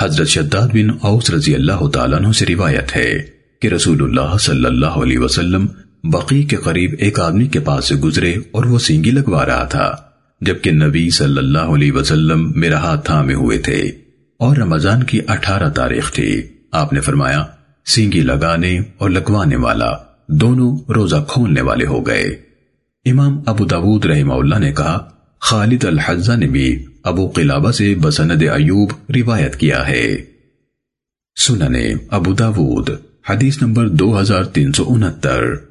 حضرت شداد بن اوس رضی اللہ تعالیٰ عنہ سے روایت ہے کہ رسول اللہ صلی اللہ علیہ وسلم بقی کے قریب ایک آدمی کے پاس سے گزرے اور وہ سینگی لگوا رہا تھا، جبکہ نبی صلی اللہ علیہ وسلم میرا ہاتھ تھامے ہوئے تھے۔ اور رمضان کی اٹھارہ تاریخ تھی۔ آپ نے فرمایا، سینگی لگانے اور لگوانے والا دونوں روزہ کھولنے والے ہو گئے۔ امام ابو داود رحمہ اللہ نے کہا خالد الحزہ نے بھی ابو قلابہ سے بسند ایوب روایت کیا ہے۔ سننے ابو داود، حدیث نمبر دو ہزار تین سو انہتر۔